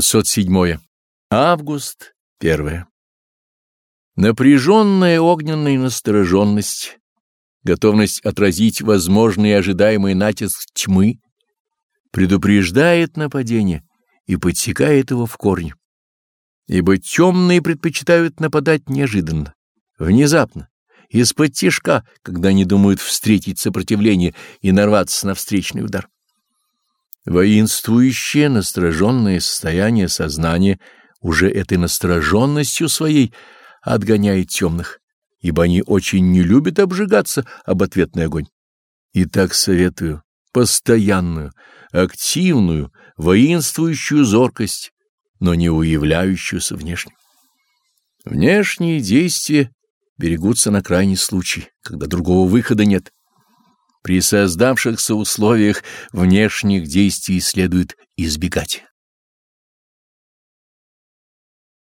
607. Август 1. Напряженная огненная настороженность, готовность отразить возможный и ожидаемый натиск тьмы, предупреждает нападение и подсекает его в корне. Ибо темные предпочитают нападать неожиданно, внезапно, из-под тишка, когда они думают встретить сопротивление и нарваться на встречный удар. Воинствующее, настороженное состояние сознания уже этой настороженностью своей отгоняет темных, ибо они очень не любят обжигаться об ответный огонь. И так советую постоянную, активную, воинствующую зоркость, но не уявляющуюся внешне. Внешние действия берегутся на крайний случай, когда другого выхода нет. При создавшихся условиях внешних действий следует избегать.